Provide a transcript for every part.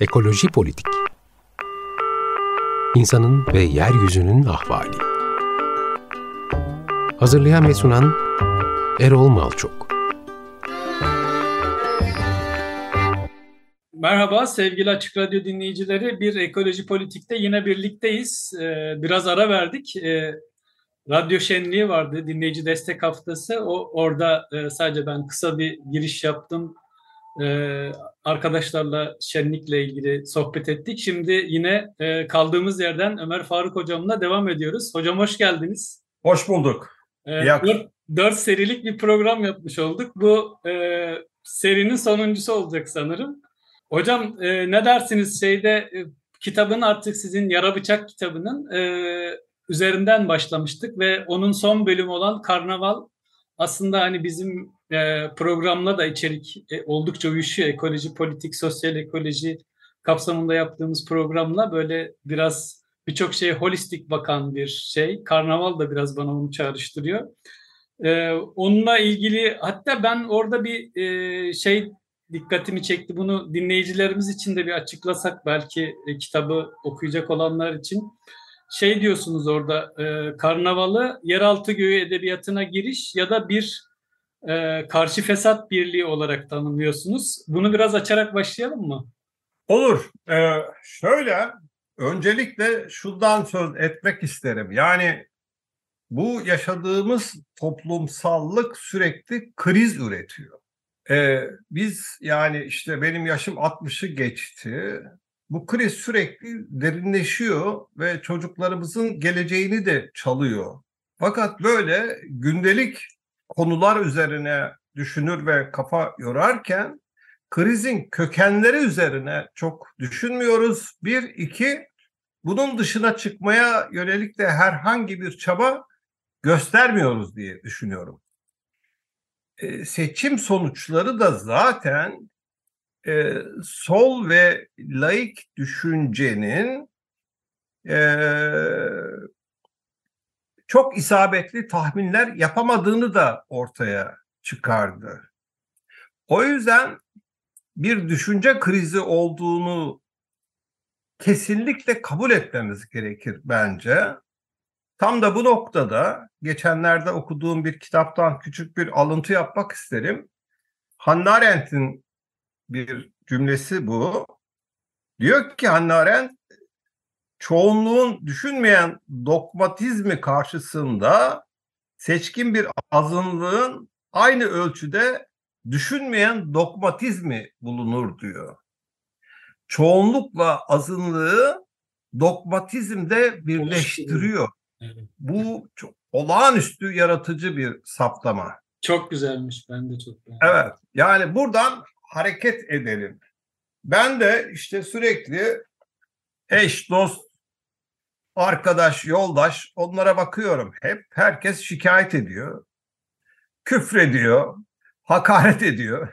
Ekoloji Politik İnsanın ve Yeryüzünün Ahvali Hazırlayan ve sunan Erol Malçok Merhaba sevgili Açık Radyo dinleyicileri. Bir Ekoloji Politik'te yine birlikteyiz. Ee, biraz ara verdik. Ee, radyo şenliği vardı, dinleyici destek haftası. O Orada e, sadece ben kısa bir giriş yaptım e, arkadaşlarla şenlikle ilgili sohbet ettik. Şimdi yine e, kaldığımız yerden Ömer Faruk hocamla devam ediyoruz. Hocam hoş geldiniz. Hoş bulduk. E, dört, dört serilik bir program yapmış olduk. Bu e, serinin sonuncusu olacak sanırım. Hocam e, ne dersiniz şeyde e, kitabın artık sizin Yara Bıçak kitabının e, üzerinden başlamıştık ve onun son bölümü olan Karnaval aslında hani bizim e, programla da içerik e, oldukça uyuşuyor. Ekoloji, politik, sosyal ekoloji kapsamında yaptığımız programla böyle biraz birçok şeye holistik bakan bir şey. Karnaval da biraz bana onu çağrıştırıyor. E, onunla ilgili hatta ben orada bir e, şey dikkatimi çekti. Bunu dinleyicilerimiz için de bir açıklasak belki e, kitabı okuyacak olanlar için. Şey diyorsunuz orada e, karnavalı yeraltı göğü edebiyatına giriş ya da bir e, karşı fesat birliği olarak tanımlıyorsunuz. Bunu biraz açarak başlayalım mı? Olur. Ee, şöyle, öncelikle şundan söz etmek isterim. Yani bu yaşadığımız toplumsallık sürekli kriz üretiyor. Ee, biz yani işte benim yaşım 60'ı geçti. Bu kriz sürekli derinleşiyor ve çocuklarımızın geleceğini de çalıyor. Fakat böyle gündelik konular üzerine düşünür ve kafa yorarken krizin kökenleri üzerine çok düşünmüyoruz. Bir, iki, bunun dışına çıkmaya yönelik de herhangi bir çaba göstermiyoruz diye düşünüyorum. E, seçim sonuçları da zaten e, sol ve laik düşüncenin e, çok isabetli tahminler yapamadığını da ortaya çıkardı. O yüzden bir düşünce krizi olduğunu kesinlikle kabul etmemiz gerekir bence. Tam da bu noktada geçenlerde okuduğum bir kitaptan küçük bir alıntı yapmak isterim. Hannah Arendt'in bir cümlesi bu. Diyor ki Hannah Arendt çoğunluğun düşünmeyen dogmatizmi karşısında seçkin bir azınlığın aynı ölçüde düşünmeyen dogmatizmi bulunur diyor. Çoğunlukla azınlığı dogmatizmde birleştiriyor. Bu çok olağanüstü yaratıcı bir saptama. Çok güzelmiş. Ben de çok beğendim. Evet. Yani buradan hareket edelim. Ben de işte sürekli eş, dost, arkadaş, yoldaş onlara bakıyorum. Hep herkes şikayet ediyor. Küfrediyor, hakaret ediyor.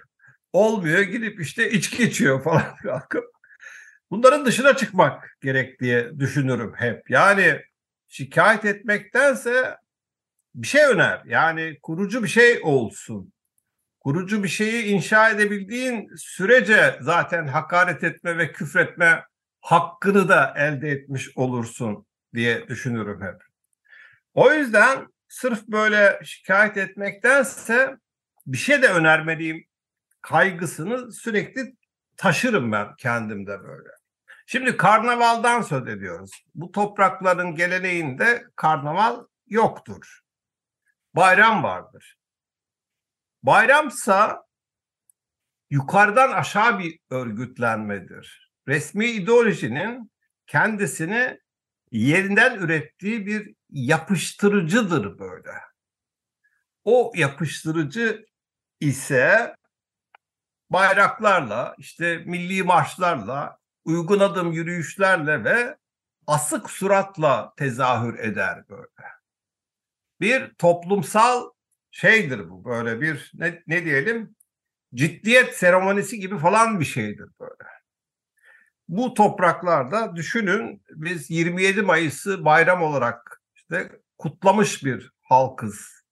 Olmuyor gidip işte içki içiyor falan. Bunların dışına çıkmak gerek diye düşünürüm hep. Yani şikayet etmektense bir şey öner. Yani kurucu bir şey olsun. Kurucu bir şeyi inşa edebildiğin sürece zaten hakaret etme ve küfretme hakkını da elde etmiş olursun diye düşünürüm hep. O yüzden sırf böyle şikayet etmektense bir şey de önermeliyim kaygısını sürekli taşırım ben kendimde böyle. Şimdi karnavaldan söz ediyoruz. Bu toprakların geleneğinde karnaval yoktur. Bayram vardır. Bayramsa yukarıdan aşağı bir örgütlenmedir. Resmi ideolojinin kendisini yerinden ürettiği bir yapıştırıcıdır böyle. O yapıştırıcı ise bayraklarla, işte milli marşlarla, uygun adım yürüyüşlerle ve asık suratla tezahür eder böyle. Bir toplumsal şeydir bu böyle bir ne, ne diyelim ciddiyet seremonisi gibi falan bir şeydir böyle bu topraklarda düşünün biz 27 Mayıs'ı bayram olarak işte kutlamış bir halkız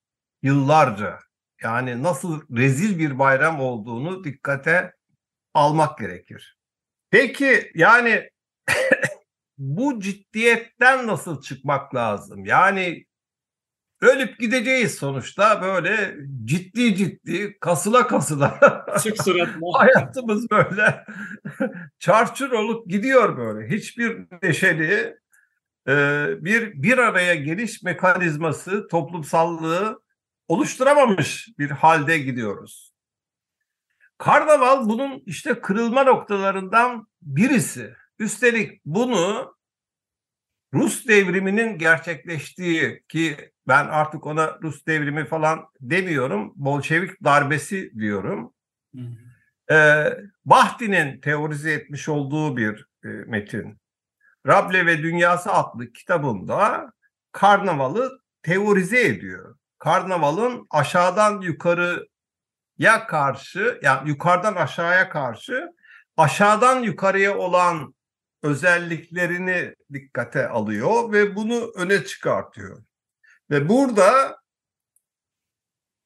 yıllarca. Yani nasıl rezil bir bayram olduğunu dikkate almak gerekir. Peki yani bu ciddiyetten nasıl çıkmak lazım? Yani ölüp gideceğiz sonuçta böyle ciddi ciddi kasıla kasıla Sık suratla. hayatımız böyle çarçur olup gidiyor böyle. Hiçbir neşeli e, bir bir araya geliş mekanizması toplumsallığı oluşturamamış bir halde gidiyoruz. Karnaval bunun işte kırılma noktalarından birisi. Üstelik bunu Rus devriminin gerçekleştiği ki ben artık ona Rus devrimi falan demiyorum. Bolşevik darbesi diyorum. Hı. Ee, Bahti'nin teorize etmiş olduğu bir e, metin. Rable ve Dünyası adlı kitabında karnavalı teorize ediyor. Karnavalın aşağıdan yukarıya karşı yani yukarıdan aşağıya karşı aşağıdan yukarıya olan özelliklerini dikkate alıyor ve bunu öne çıkartıyor. Ve burada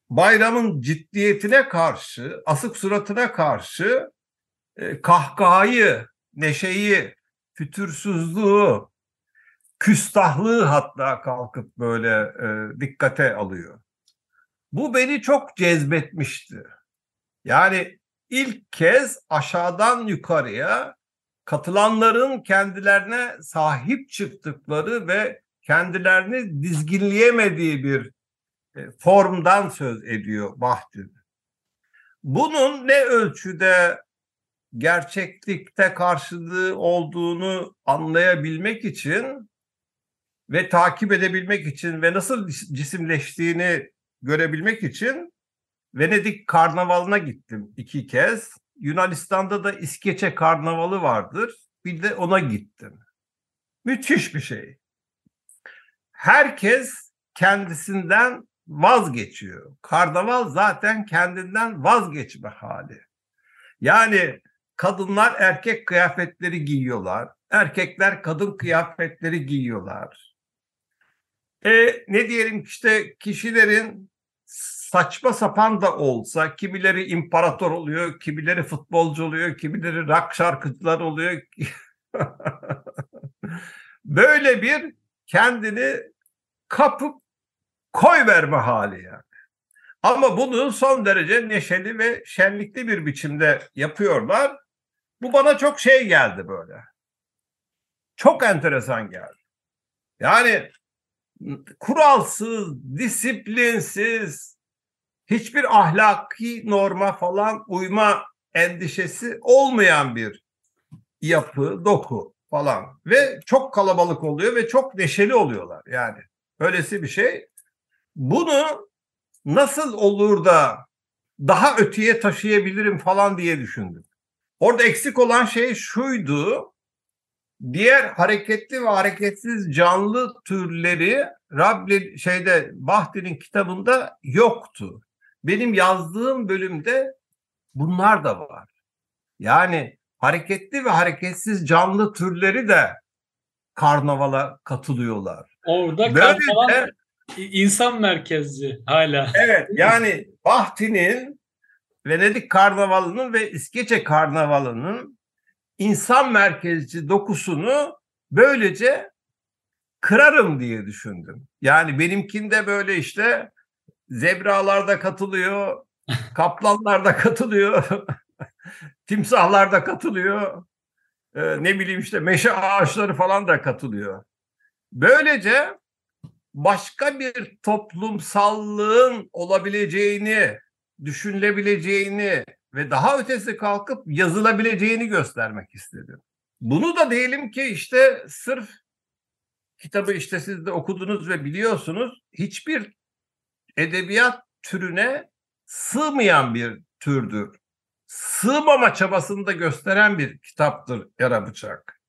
bayramın ciddiyetine karşı, asık suratına karşı e, kahkahayı, neşeyi, fütursuzluğu, küstahlığı hatta kalkıp böyle e, dikkate alıyor. Bu beni çok cezbetmişti. Yani ilk kez aşağıdan yukarıya katılanların kendilerine sahip çıktıkları ve kendilerini dizginleyemediği bir e, formdan söz ediyor Bahdin. Bunun ne ölçüde gerçeklikte karşılığı olduğunu anlayabilmek için ve takip edebilmek için ve nasıl cisimleştiğini görebilmek için Venedik Karnavalı'na gittim iki kez. Yunanistan'da da İskeçe Karnavalı vardır. Bir de ona gittim. Müthiş bir şey. Herkes kendisinden vazgeçiyor. Karnaval zaten kendinden vazgeçme hali. Yani kadınlar erkek kıyafetleri giyiyorlar. Erkekler kadın kıyafetleri giyiyorlar. E, ne diyelim işte kişilerin saçma sapan da olsa kimileri imparator oluyor, kimileri futbolcu oluyor, kimileri rock şarkıcılar oluyor. Böyle bir kendini kapıp koy verme hali yani. Ama bunu son derece neşeli ve şenlikli bir biçimde yapıyorlar. Bu bana çok şey geldi böyle. Çok enteresan geldi. Yani kuralsız, disiplinsiz, hiçbir ahlaki norma falan uyma endişesi olmayan bir yapı, doku falan ve çok kalabalık oluyor ve çok neşeli oluyorlar yani. Öylesi bir şey. Bunu nasıl olur da daha öteye taşıyabilirim falan diye düşündüm. Orada eksik olan şey şuydu. Diğer hareketli ve hareketsiz canlı türleri Rabli şeyde Bahti'nin kitabında yoktu. Benim yazdığım bölümde bunlar da var. Yani hareketli ve hareketsiz canlı türleri de karnavala katılıyorlar. Orada Böyle karnaval insan merkezci hala. Evet yani Bahti'nin Venedik Karnavalı'nın ve İskeçe Karnavalı'nın insan merkezci dokusunu böylece kırarım diye düşündüm. Yani benimkinde böyle işte zebralar da katılıyor, kaplanlar da katılıyor, timsahlar da katılıyor, ee, ne bileyim işte meşe ağaçları falan da katılıyor. Böylece başka bir toplumsallığın olabileceğini, düşünülebileceğini ve daha ötesi kalkıp yazılabileceğini göstermek istedim. Bunu da diyelim ki işte sırf kitabı işte siz de okudunuz ve biliyorsunuz hiçbir edebiyat türüne sığmayan bir türdür. Sığmama çabasını da gösteren bir kitaptır Yara Bıçak.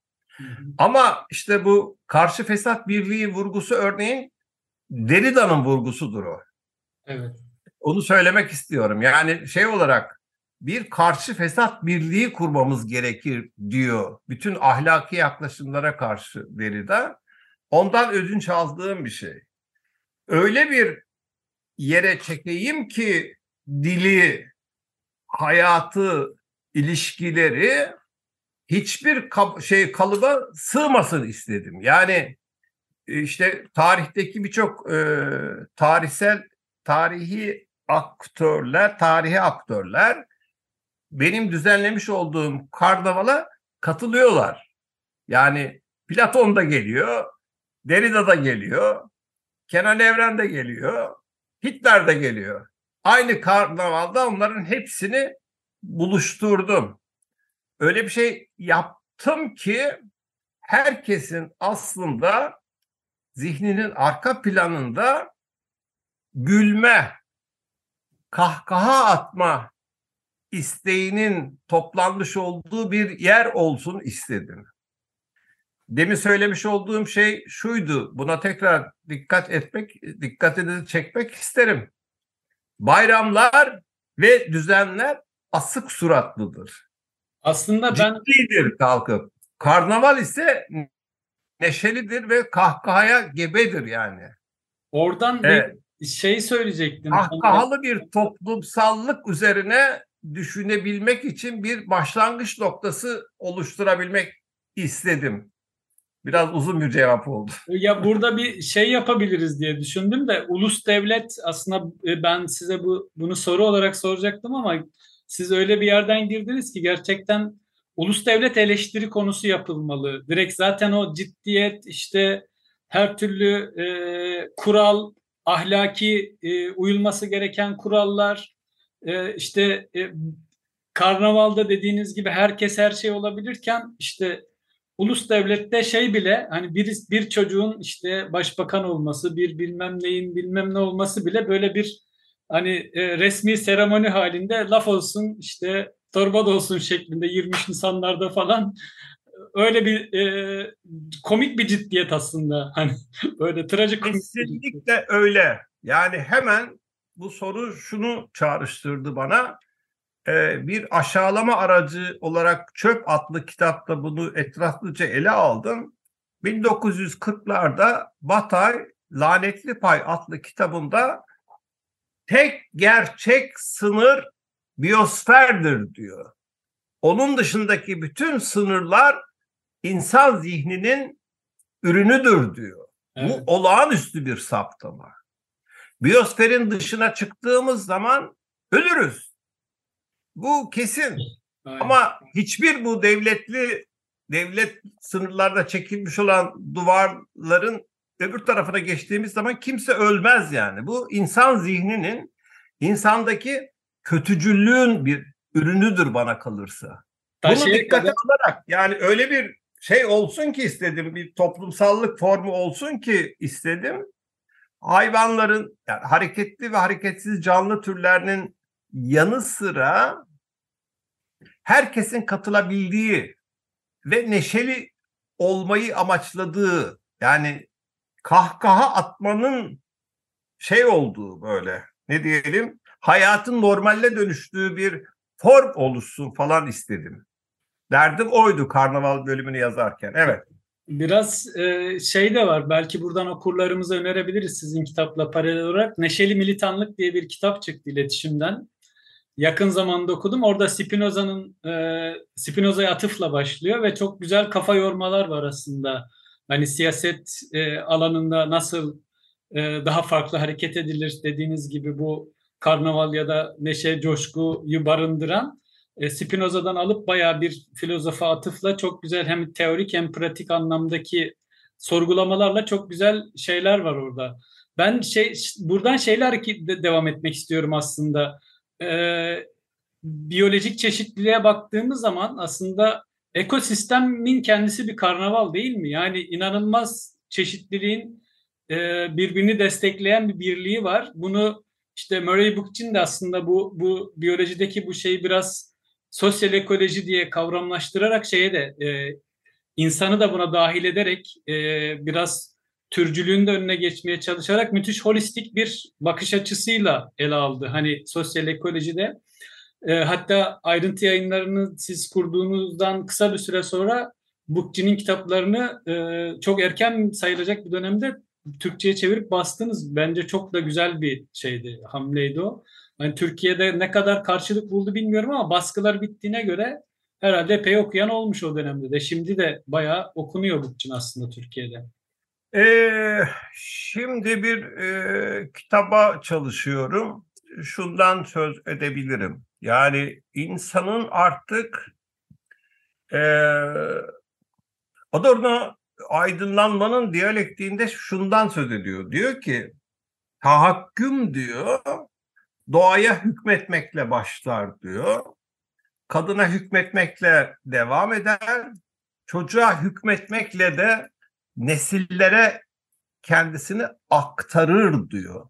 Ama işte bu karşı fesat birliği vurgusu örneğin Derrida'nın vurgusudur o. Evet. Onu söylemek istiyorum. Yani şey olarak bir karşı fesat birliği kurmamız gerekir diyor. Bütün ahlaki yaklaşımlara karşı Derrida. Ondan ödünç aldığım bir şey. Öyle bir yere çekeyim ki dili, hayatı, ilişkileri hiçbir kab- şey kalıba sığmasın istedim. Yani işte tarihteki birçok e, tarihsel tarihi aktörler, tarihi aktörler benim düzenlemiş olduğum karnavala katılıyorlar. Yani Platon da geliyor, Derrida da geliyor, Kenan Evren de geliyor, Hitler de geliyor. Aynı karnavalda onların hepsini buluşturdum. Öyle bir şey yaptım ki herkesin aslında zihninin arka planında gülme, kahkaha atma isteğinin toplanmış olduğu bir yer olsun istedim. Demin söylemiş olduğum şey şuydu. Buna tekrar dikkat etmek, dikkatinizi çekmek isterim. Bayramlar ve düzenler asık suratlıdır. Aslında ben Ciddidir kalkıp. Karnaval ise neşelidir ve kahkahaya gebedir yani. oradan Evet. bir şey söyleyecektim. Kahkahalı bir toplumsallık üzerine düşünebilmek için bir başlangıç noktası oluşturabilmek istedim. Biraz uzun bir cevap oldu. Ya burada bir şey yapabiliriz diye düşündüm de ulus devlet aslında e, ben size bu bunu soru olarak soracaktım ama siz öyle bir yerden girdiniz ki gerçekten ulus devlet eleştiri konusu yapılmalı. Direkt zaten o ciddiyet işte her türlü e, kural, ahlaki e, uyulması gereken kurallar e, işte e, karnavalda dediğiniz gibi herkes her şey olabilirken işte ulus devlette şey bile hani bir, bir çocuğun işte başbakan olması, bir bilmem neyin bilmem ne olması bile böyle bir hani e, resmi seremoni halinde laf olsun işte torba da olsun şeklinde 23 Nisanlarda falan öyle bir e, komik bir ciddiyet aslında hani böyle trajik. Kesinlikle öyle. Yani hemen bu soru şunu çağrıştırdı bana. Ee, bir aşağılama aracı olarak Çöp adlı kitapta bunu etraflıca ele aldım. 1940'larda Batay Lanetli Pay adlı kitabında tek gerçek sınır biyosferdir diyor. Onun dışındaki bütün sınırlar insan zihninin ürünüdür diyor. Evet. Bu olağanüstü bir saptama. Biyosferin dışına çıktığımız zaman ölürüz. Bu kesin. Aynen. Ama hiçbir bu devletli devlet sınırlarda çekilmiş olan duvarların öbür tarafına geçtiğimiz zaman kimse ölmez yani. Bu insan zihninin insandaki kötücüllüğün bir ürünüdür bana kalırsa. Bunu şeye dikkate kadar- alarak yani öyle bir şey olsun ki istedim bir toplumsallık formu olsun ki istedim. Hayvanların yani hareketli ve hareketsiz canlı türlerinin yanı sıra herkesin katılabildiği ve neşeli olmayı amaçladığı yani kahkaha atmanın şey olduğu böyle ne diyelim hayatın normalle dönüştüğü bir form oluşsun falan istedim. Derdim oydu karnaval bölümünü yazarken. Evet. Biraz e, şey de var. Belki buradan okurlarımıza önerebiliriz sizin kitapla paralel olarak. Neşeli Militanlık diye bir kitap çıktı iletişimden. Yakın zamanda okudum. Orada Spinoza'nın e, Spinoza'ya atıfla başlıyor ve çok güzel kafa yormalar var aslında. Hani siyaset e, alanında nasıl e, daha farklı hareket edilir dediğiniz gibi bu karnaval ya da neşe, coşkuyu barındıran e, Spinoza'dan alıp bayağı bir filozofa atıfla çok güzel hem teorik hem pratik anlamdaki sorgulamalarla çok güzel şeyler var orada. Ben şey buradan şeyler ki de- devam etmek istiyorum aslında. Ee, biyolojik çeşitliliğe baktığımız zaman aslında ekosistemin kendisi bir karnaval değil mi? Yani inanılmaz çeşitliliğin e, birbirini destekleyen bir birliği var. Bunu işte Murray Bookchin de aslında bu bu biyolojideki bu şeyi biraz sosyal ekoloji diye kavramlaştırarak şeye de e, insanı da buna dahil ederek e, biraz türcülüğün de önüne geçmeye çalışarak müthiş holistik bir bakış açısıyla ele aldı. Hani sosyal ekolojide. E, hatta ayrıntı yayınlarını siz kurduğunuzdan kısa bir süre sonra Bookchin'in kitaplarını e, çok erken sayılacak bir dönemde Türkçe'ye çevirip bastınız. Bence çok da güzel bir şeydi, hamleydi o. Hani Türkiye'de ne kadar karşılık buldu bilmiyorum ama baskılar bittiğine göre herhalde epey okuyan olmuş o dönemde de. Şimdi de bayağı okunuyor bu için aslında Türkiye'de. Ee, şimdi bir e, kitaba çalışıyorum. Şundan söz edebilirim. Yani insanın artık e, Adorno aydınlanmanın diyalektiğinde şundan söz ediyor. Diyor ki tahakküm diyor doğaya hükmetmekle başlar diyor. Kadına hükmetmekle devam eder. Çocuğa hükmetmekle de nesillere kendisini aktarır diyor.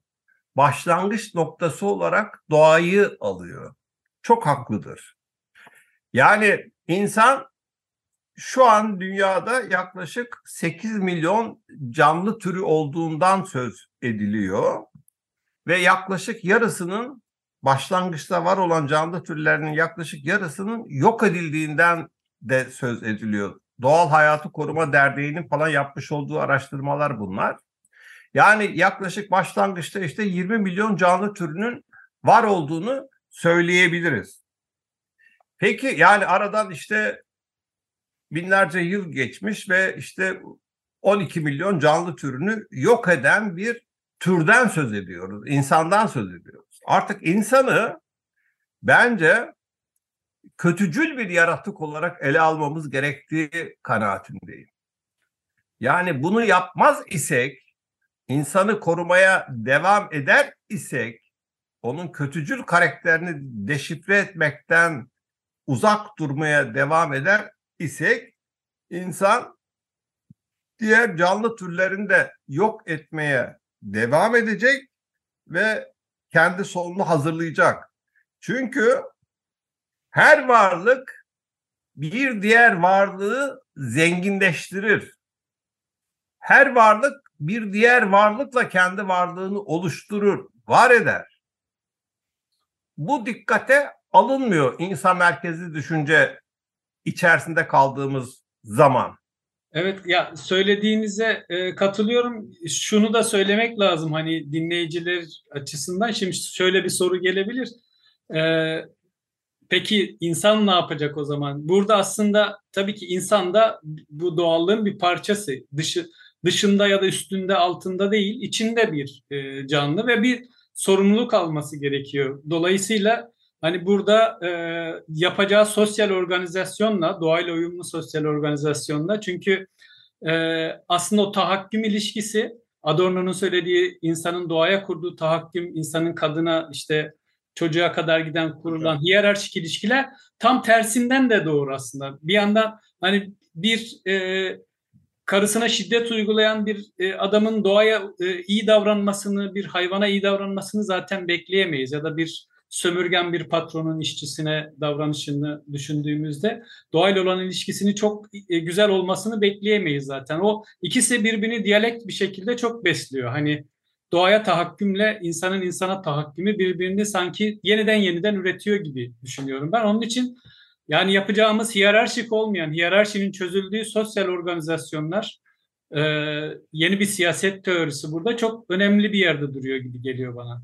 Başlangıç noktası olarak doğayı alıyor. Çok haklıdır. Yani insan şu an dünyada yaklaşık 8 milyon canlı türü olduğundan söz ediliyor ve yaklaşık yarısının başlangıçta var olan canlı türlerinin yaklaşık yarısının yok edildiğinden de söz ediliyor. Doğal Hayatı Koruma Derneği'nin falan yapmış olduğu araştırmalar bunlar. Yani yaklaşık başlangıçta işte 20 milyon canlı türünün var olduğunu söyleyebiliriz. Peki yani aradan işte binlerce yıl geçmiş ve işte 12 milyon canlı türünü yok eden bir türden söz ediyoruz. insandan söz ediyoruz. Artık insanı bence kötücül bir yaratık olarak ele almamız gerektiği kanaatindeyim. Yani bunu yapmaz isek, insanı korumaya devam eder isek, onun kötücül karakterini deşifre etmekten uzak durmaya devam eder isek, insan diğer canlı türlerini de yok etmeye devam edecek ve kendi sonunu hazırlayacak. Çünkü her varlık bir diğer varlığı zenginleştirir. Her varlık bir diğer varlıkla kendi varlığını oluşturur, var eder. Bu dikkate alınmıyor insan merkezli düşünce içerisinde kaldığımız zaman. Evet ya söylediğinize e, katılıyorum. Şunu da söylemek lazım hani dinleyiciler açısından. Şimdi şöyle bir soru gelebilir. E, peki insan ne yapacak o zaman? Burada aslında tabii ki insan da bu doğallığın bir parçası. Dışı dışında ya da üstünde altında değil, içinde bir e, canlı ve bir sorumluluk alması gerekiyor. Dolayısıyla Hani burada e, yapacağı sosyal organizasyonla, doğayla uyumlu sosyal organizasyonla çünkü e, aslında o tahakküm ilişkisi Adorno'nun söylediği insanın doğaya kurduğu tahakküm, insanın kadına işte çocuğa kadar giden kurulan hiyerarşik ilişkiler tam tersinden de doğru aslında. Bir yandan hani bir e, karısına şiddet uygulayan bir e, adamın doğaya e, iyi davranmasını, bir hayvana iyi davranmasını zaten bekleyemeyiz ya da bir sömürgen bir patronun işçisine davranışını düşündüğümüzde doğayla olan ilişkisini çok e, güzel olmasını bekleyemeyiz zaten. O ikisi birbirini diyalekt bir şekilde çok besliyor. Hani doğaya tahakkümle insanın insana tahakkümü birbirini sanki yeniden yeniden üretiyor gibi düşünüyorum. Ben onun için yani yapacağımız hiyerarşik olmayan, hiyerarşinin çözüldüğü sosyal organizasyonlar e, yeni bir siyaset teorisi burada çok önemli bir yerde duruyor gibi geliyor bana.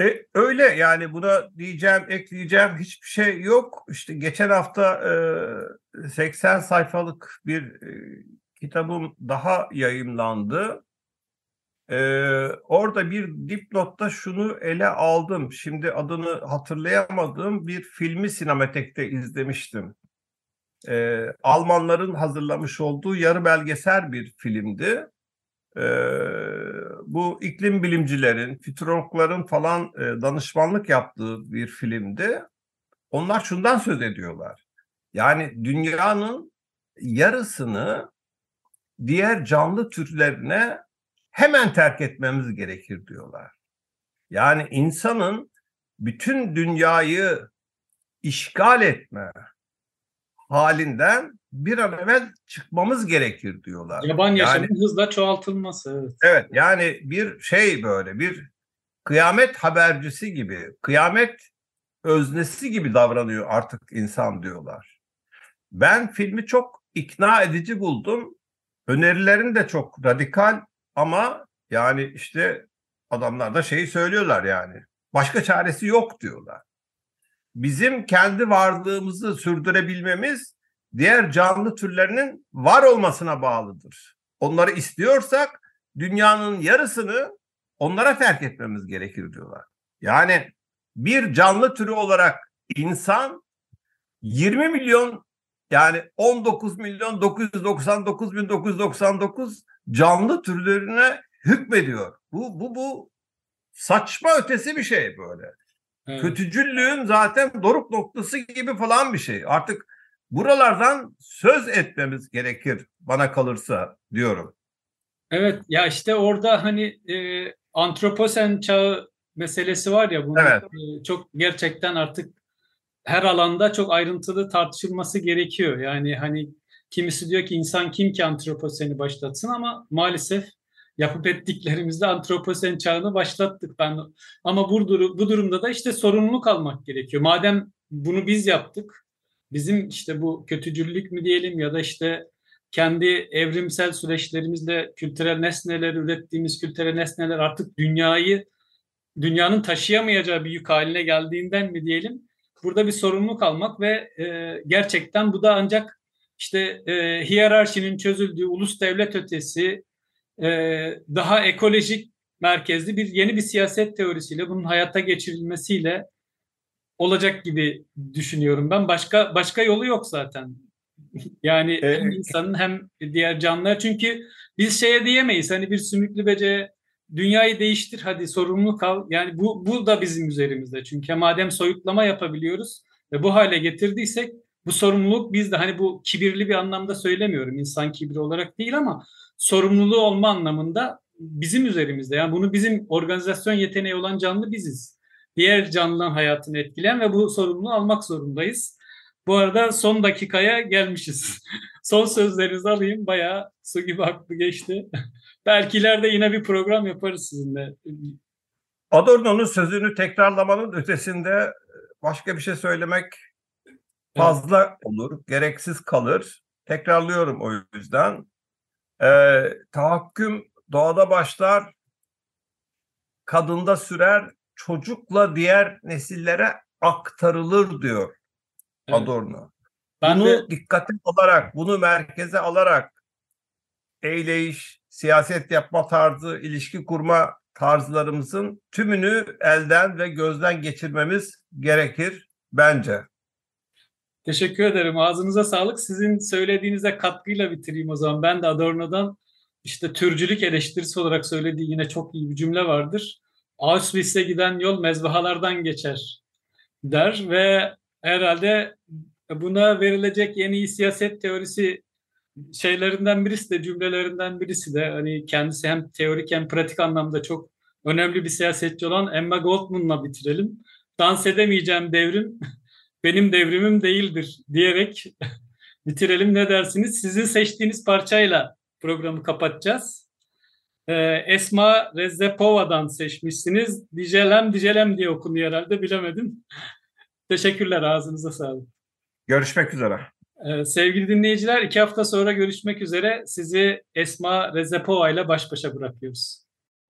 E, öyle yani buna diyeceğim, ekleyeceğim hiçbir şey yok. İşte geçen hafta e, 80 sayfalık bir e, kitabım daha yayımlandı. E, orada bir dipnotta şunu ele aldım. Şimdi adını hatırlayamadığım bir filmi sinematekte izlemiştim. E, Almanların hazırlamış olduğu yarı belgesel bir filmdi bu iklim bilimcilerin, füturologların falan e, danışmanlık yaptığı bir filmdi. Onlar şundan söz ediyorlar. Yani dünyanın yarısını diğer canlı türlerine hemen terk etmemiz gerekir diyorlar. Yani insanın bütün dünyayı işgal etme halinden bir an evvel çıkmamız gerekir diyorlar. Yaban yaşamın yani, hızla çoğaltılması. Evet. evet yani bir şey böyle bir kıyamet habercisi gibi, kıyamet öznesi gibi davranıyor artık insan diyorlar. Ben filmi çok ikna edici buldum. Önerilerin de çok radikal ama yani işte adamlar da şeyi söylüyorlar yani. Başka çaresi yok diyorlar. bizim kendi varlığımızı sürdürebilmemiz diğer canlı türlerinin var olmasına bağlıdır. Onları istiyorsak dünyanın yarısını onlara terk etmemiz gerekir diyorlar. Yani bir canlı türü olarak insan 20 milyon yani 19 milyon 999 bin 999 canlı türlerine hükmediyor. Bu bu bu saçma ötesi bir şey böyle. Evet. Kötücüllüğün zaten doruk noktası gibi falan bir şey. Artık buralardan söz etmemiz gerekir bana kalırsa diyorum. Evet ya işte orada hani e, antroposen çağı meselesi var ya bunun evet. e, çok gerçekten artık her alanda çok ayrıntılı tartışılması gerekiyor. Yani hani kimisi diyor ki insan kim ki antroposeni başlatsın ama maalesef yapıp ettiklerimizde antroposen çağını başlattık ben. Ama bu, bu durumda da işte sorumluluk almak gerekiyor. Madem bunu biz yaptık, bizim işte bu kötücüllük mü diyelim ya da işte kendi evrimsel süreçlerimizle kültürel nesneler ürettiğimiz kültürel nesneler artık dünyayı dünyanın taşıyamayacağı bir yük haline geldiğinden mi diyelim burada bir sorumluluk almak ve e, gerçekten bu da ancak işte e, hiyerarşinin çözüldüğü ulus devlet ötesi e, daha ekolojik merkezli bir yeni bir siyaset teorisiyle bunun hayata geçirilmesiyle olacak gibi düşünüyorum ben. Başka başka yolu yok zaten. Yani evet. hem insanın hem diğer canlılar çünkü biz şeye diyemeyiz hani bir sümüklü bece dünyayı değiştir hadi sorumluluk al. Yani bu, bu da bizim üzerimizde. Çünkü madem soyutlama yapabiliyoruz ve bu hale getirdiysek bu sorumluluk biz de hani bu kibirli bir anlamda söylemiyorum. insan kibri olarak değil ama sorumluluğu olma anlamında bizim üzerimizde. Yani bunu bizim organizasyon yeteneği olan canlı biziz. Diğer canlıların hayatını etkileyen ve bu sorumluluğu almak zorundayız. Bu arada son dakikaya gelmişiz. son sözlerinizi alayım. Bayağı su gibi aklı geçti. Belki ileride yine bir program yaparız sizinle. Adorno'nun sözünü tekrarlamanın ötesinde başka bir şey söylemek fazla evet. olur, gereksiz kalır. Tekrarlıyorum o yüzden. Ee, tahakküm doğada başlar, kadında sürer, çocukla diğer nesillere aktarılır diyor evet. Adorno. Ben bunu de... dikkate alarak, bunu merkeze alarak eyleyiş, siyaset yapma tarzı, ilişki kurma tarzlarımızın tümünü elden ve gözden geçirmemiz gerekir bence. Teşekkür ederim. Ağzınıza sağlık. Sizin söylediğinize katkıyla bitireyim o zaman. Ben de Adorno'dan işte türcülük eleştirisi olarak söylediği yine çok iyi bir cümle vardır. Auschwitz'e giden yol mezbahalardan geçer der ve herhalde buna verilecek yeni siyaset teorisi şeylerinden birisi de cümlelerinden birisi de hani kendisi hem teorik hem pratik anlamda çok önemli bir siyasetçi olan Emma Goldman'la bitirelim. Dans edemeyeceğim devrim benim devrimim değildir diyerek bitirelim. Ne dersiniz? Sizin seçtiğiniz parçayla programı kapatacağız. Ee, Esma Rezzepova'dan seçmişsiniz. Dijelem Dijelem diye okunuyor herhalde bilemedim. Teşekkürler ağzınıza sağlık. Görüşmek üzere. Ee, sevgili dinleyiciler iki hafta sonra görüşmek üzere. Sizi Esma Rezepova ile baş başa bırakıyoruz.